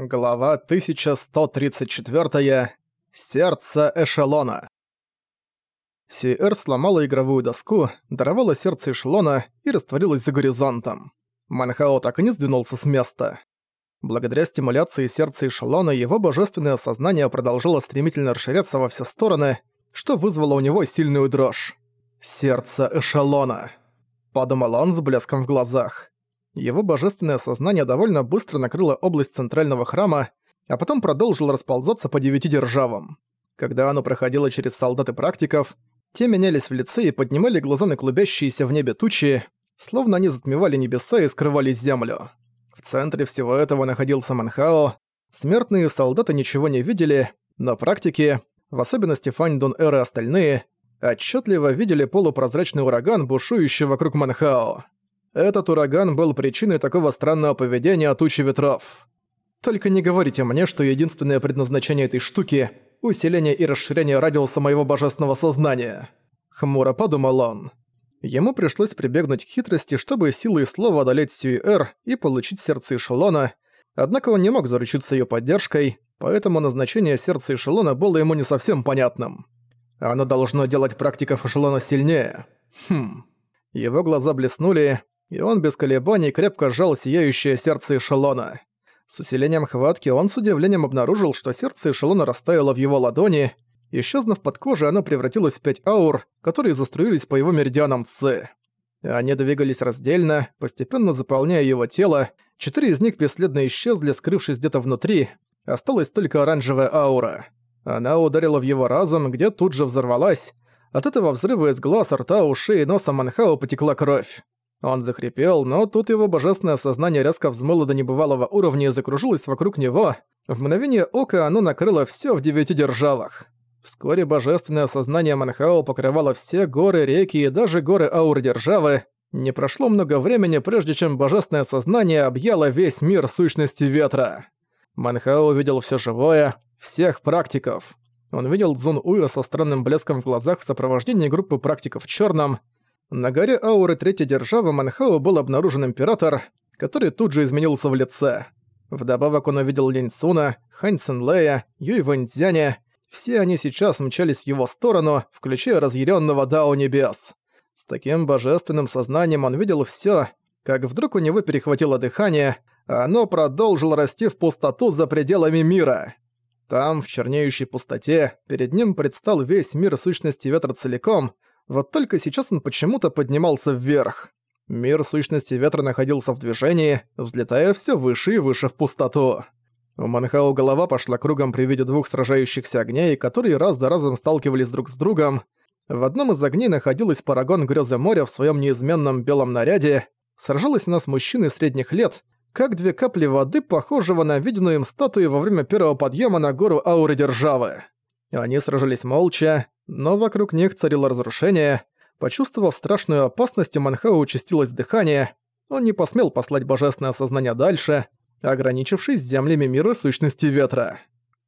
Глава 1134. Сердце эшелона. Сиэр сломала игровую доску, даровала сердце эшелона и растворилась за горизонтом. Манхао так и не сдвинулся с места. Благодаря стимуляции сердца эшелона его божественное сознание продолжало стремительно расширяться во все стороны, что вызвало у него сильную дрожь. «Сердце эшелона», — подумал он с блеском в глазах. Его божественное сознание довольно быстро накрыло область центрального храма, а потом продолжило расползаться по девяти державам. Когда оно проходило через солдат и практиков, те менялись в лице и поднимали глаза на клубящиеся в небе тучи, словно они затмевали небеса и скрывали землю. В центре всего этого находился Манхао. Смертные солдаты ничего не видели, но практики, в особенности Фаньдун Эр и остальные, отчетливо видели полупрозрачный ураган, бушующий вокруг Манхао. Этот ураган был причиной такого странного поведения тучи ветров. Только не говорите мне, что единственное предназначение этой штуки — усиление и расширение радиуса моего божественного сознания. Хмуро подумал он. Ему пришлось прибегнуть к хитрости, чтобы силой слова одолеть Сьюэр и получить сердце эшелона, однако он не мог заручиться ее поддержкой, поэтому назначение сердца эшелона было ему не совсем понятным. Оно должно делать практиков эшелона сильнее. Хм. Его глаза блеснули, и он без колебаний крепко сжал сияющее сердце эшелона. С усилением хватки он с удивлением обнаружил, что сердце эшелона растаяло в его ладони, исчезнув под кожей, оно превратилось в пять аур, которые заструились по его меридианам Ци. Они двигались раздельно, постепенно заполняя его тело, четыре из них бесследно исчезли, скрывшись где-то внутри, осталась только оранжевая аура. Она ударила в его разум, где тут же взорвалась. От этого взрыва из глаз, рта, ушей и носа Манхао потекла кровь. Он захрипел, но тут его божественное сознание резко взмыло до небывалого уровня и закружилось вокруг него. В мгновение ока оно накрыло всё в девяти державах. Вскоре божественное сознание Манхао покрывало все горы, реки и даже горы ауры державы. Не прошло много времени, прежде чем божественное сознание объяло весь мир сущности ветра. Манхао увидел всё живое, всех практиков. Он видел Цзун Уя со странным блеском в глазах в сопровождении группы практиков в чёрном, на горе ауры Третьей Державы Манхао был обнаружен Император, который тут же изменился в лице. Вдобавок он увидел Линь Суна, Хань Цинлея, Юй Вэньцзяня. Все они сейчас мчались в его сторону, включая разъяренного Дао Небес. С таким божественным сознанием он видел все, как вдруг у него перехватило дыхание, а оно продолжило расти в пустоту за пределами мира. Там, в чернеющей пустоте, перед ним предстал весь мир сущности ветра целиком — вот только сейчас он почему-то поднимался вверх. Мир сущности ветра находился в движении, взлетая все выше и выше в пустоту. У Манхао голова пошла кругом при виде двух сражающихся огней, которые раз за разом сталкивались друг с другом. В одном из огней находилась парагон грёзы моря в своем неизменном белом наряде. Сражалась она с мужчиной средних лет, как две капли воды, похожего на виденную им статую во время первого подъема на гору Ауры Державы. Они сражались молча, но вокруг них царило разрушение. Почувствовав страшную опасность, у Манхау участилось дыхание. Он не посмел послать божественное сознание дальше, ограничившись землями мира сущности ветра.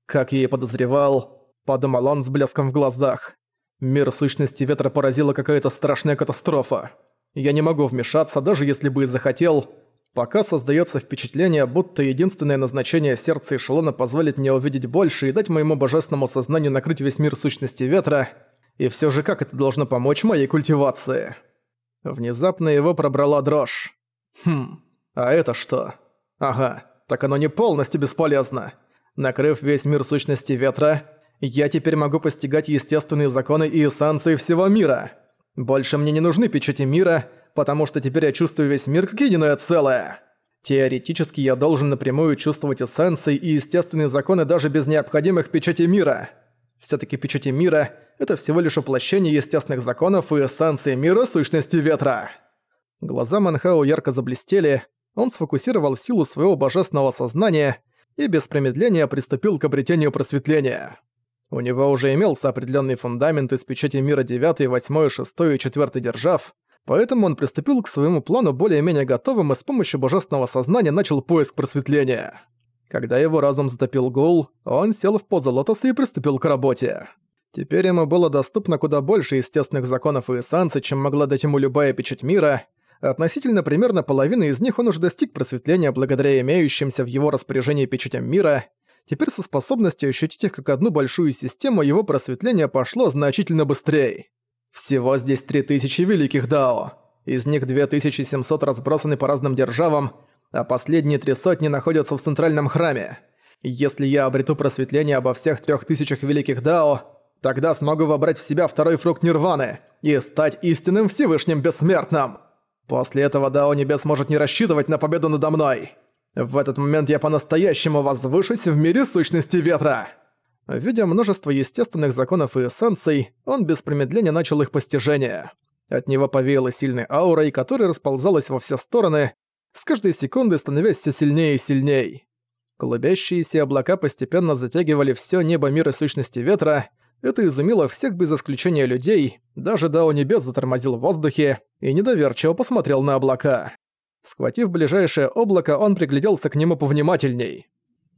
Как я и подозревал, подумал он с блеском в глазах. Мир сущности ветра поразила какая-то страшная катастрофа. Я не могу вмешаться, даже если бы и захотел. Пока создается впечатление, будто единственное назначение сердца эшелона позволит мне увидеть больше и дать моему божественному сознанию накрыть весь мир сущности ветра, и все же как это должно помочь моей культивации? Внезапно его пробрала дрожь. Хм, а это что? Ага, так оно не полностью бесполезно. Накрыв весь мир сущности ветра, я теперь могу постигать естественные законы и эссенции всего мира. Больше мне не нужны печати мира — потому что теперь я чувствую весь мир как единое целое. Теоретически я должен напрямую чувствовать эссенции и естественные законы даже без необходимых печати мира. Всё-таки печати мира — это всего лишь воплощение естественных законов и эссенции мира сущности ветра. Глаза Манхао ярко заблестели, он сфокусировал силу своего божественного сознания и без промедления приступил к обретению просветления. У него уже имелся определенный фундамент из печати мира 9, 8, 6 и 4 держав, Поэтому он приступил к своему плану более-менее готовым и с помощью божественного сознания начал поиск просветления. Когда его разум затопил гул, он сел в позу лотоса и приступил к работе. Теперь ему было доступно куда больше естественных законов и эссенций, чем могла дать ему любая печать мира. Относительно примерно половины из них он уже достиг просветления благодаря имеющимся в его распоряжении печатям мира. Теперь со способностью ощутить их как одну большую систему его просветление пошло значительно быстрее. Всего здесь 3000 великих дао. Из них 2700 разбросаны по разным державам, а последние три сотни находятся в центральном храме. Если я обрету просветление обо всех трех тысячах великих дао, тогда смогу вобрать в себя второй фрукт нирваны и стать истинным Всевышним Бессмертным. После этого Дао Небес может не рассчитывать на победу надо мной. В этот момент я по-настоящему возвышусь в мире сущности ветра. Видя множество естественных законов и эссенций, он без промедления начал их постижение. От него повеяло сильной аурой, которая расползалась во все стороны, с каждой секундой становясь все сильнее и сильнее. Клубящиеся облака постепенно затягивали все небо мира сущности ветра, это изумило всех без исключения людей, даже Дао Небес затормозил в воздухе и недоверчиво посмотрел на облака. Схватив ближайшее облако, он пригляделся к нему повнимательней.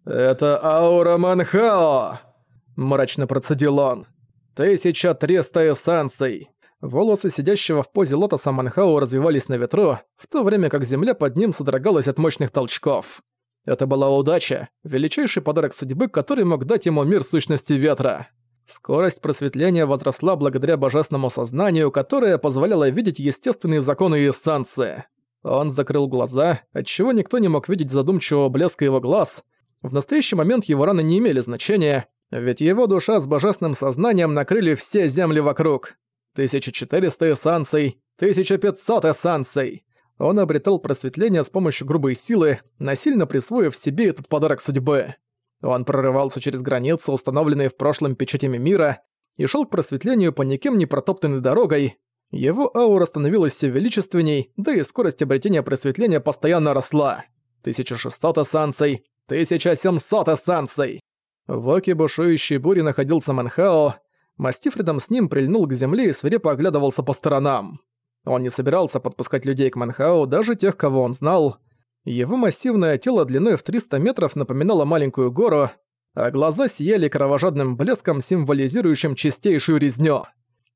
«Это аура Манхао!» – мрачно процедил он. «Тысяча триста эссенций!» Волосы сидящего в позе лотоса Манхао развивались на ветру, в то время как земля под ним содрогалась от мощных толчков. Это была удача, величайший подарок судьбы, который мог дать ему мир сущности ветра. Скорость просветления возросла благодаря божественному сознанию, которое позволяло видеть естественные законы и эссенции. Он закрыл глаза, отчего никто не мог видеть задумчивого блеска его глаз. В настоящий момент его раны не имели значения, ведь его душа с божественным сознанием накрыли все земли вокруг. 1400 эссанций, 1500 эссанций. Он обретал просветление с помощью грубой силы, насильно присвоив себе этот подарок судьбы. Он прорывался через границы, установленные в прошлом печатями мира, и шел к просветлению по никем не протоптанной дорогой. Его аура становилась все величественней, да и скорость обретения просветления постоянно росла. 1600 эссанций, 1700 эссанций. В оке бушующей бури находился Манхао, Мастиф рядом с ним прильнул к земле и свирепо оглядывался по сторонам. Он не собирался подпускать людей к Манхао, даже тех, кого он знал. Его массивное тело длиной в 300 метров напоминало маленькую гору, а глаза сияли кровожадным блеском, символизирующим чистейшую резню.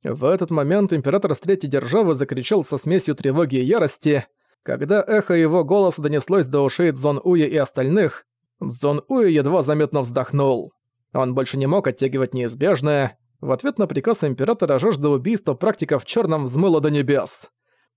В этот момент император с Третьей Державы закричал со смесью тревоги и ярости. Когда эхо его голоса донеслось до ушей Цзон Уя и остальных, Цзон Уя едва заметно вздохнул. Он больше не мог оттягивать неизбежное, в ответ на приказ императора жажда убийства практиков в черном взмыла до небес.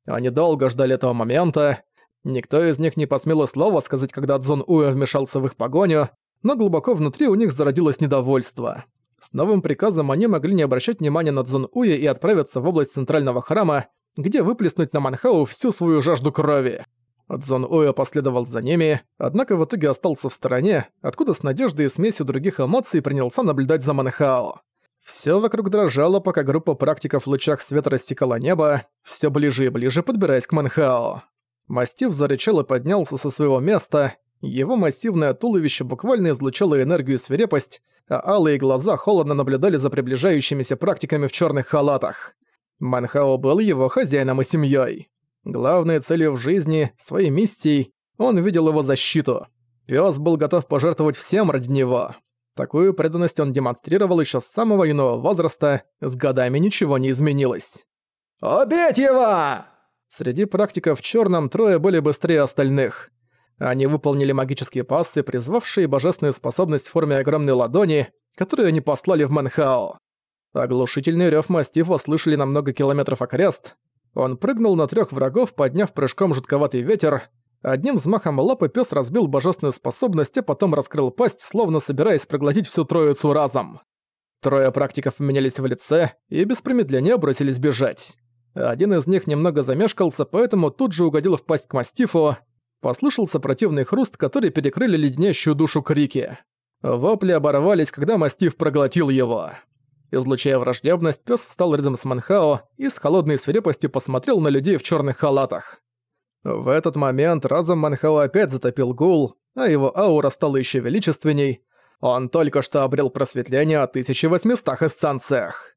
Они долго ждали этого момента. Никто из них не посмел и слова сказать, когда Дзон Уэ вмешался в их погоню, но глубоко внутри у них зародилось недовольство. С новым приказом они могли не обращать внимания на Дзон Уэ и отправиться в область центрального храма, где выплеснуть на Манхау всю свою жажду крови. Дзон Уэ последовал за ними, однако в итоге остался в стороне, откуда с надеждой и смесью других эмоций принялся наблюдать за Манхао. Всё вокруг дрожало, пока группа практиков в лучах света рассекала небо, всё ближе и ближе подбираясь к Манхао. Мастив зарычал и поднялся со своего места, его массивное туловище буквально излучало энергию и свирепость, а алые глаза холодно наблюдали за приближающимися практиками в чёрных халатах. Манхао был его хозяином и семьёй. Главной целью в жизни, своей миссией, он видел его защиту. Пёс был готов пожертвовать всем ради него. Такую преданность он демонстрировал еще с самого юного возраста, с годами ничего не изменилось. «Убить его!» Среди практиков в черном трое были быстрее остальных. Они выполнили магические пассы, призвавшие божественную способность в форме огромной ладони, которую они послали в Манхао. Оглушительный рев мастифа слышали на много километров окрест. Он прыгнул на трех врагов, подняв прыжком жутковатый ветер, Одним взмахом лапы пес разбил божественную способность, а потом раскрыл пасть, словно собираясь проглотить всю троицу разом. Трое практиков поменялись в лице и без промедления бросились бежать. Один из них немного замешкался, поэтому тут же угодил в пасть к мастифу. Послышался противный хруст, который перекрыли леденящую душу крики. Вопли оборвались, когда мастиф проглотил его. Излучая враждебность, пес встал рядом с Манхао и с холодной свирепостью посмотрел на людей в черных халатах. В этот момент разум Манхао опять затопил гул, а его аура стала еще величественней. Он только что обрел просветление о 1800 эссанциях.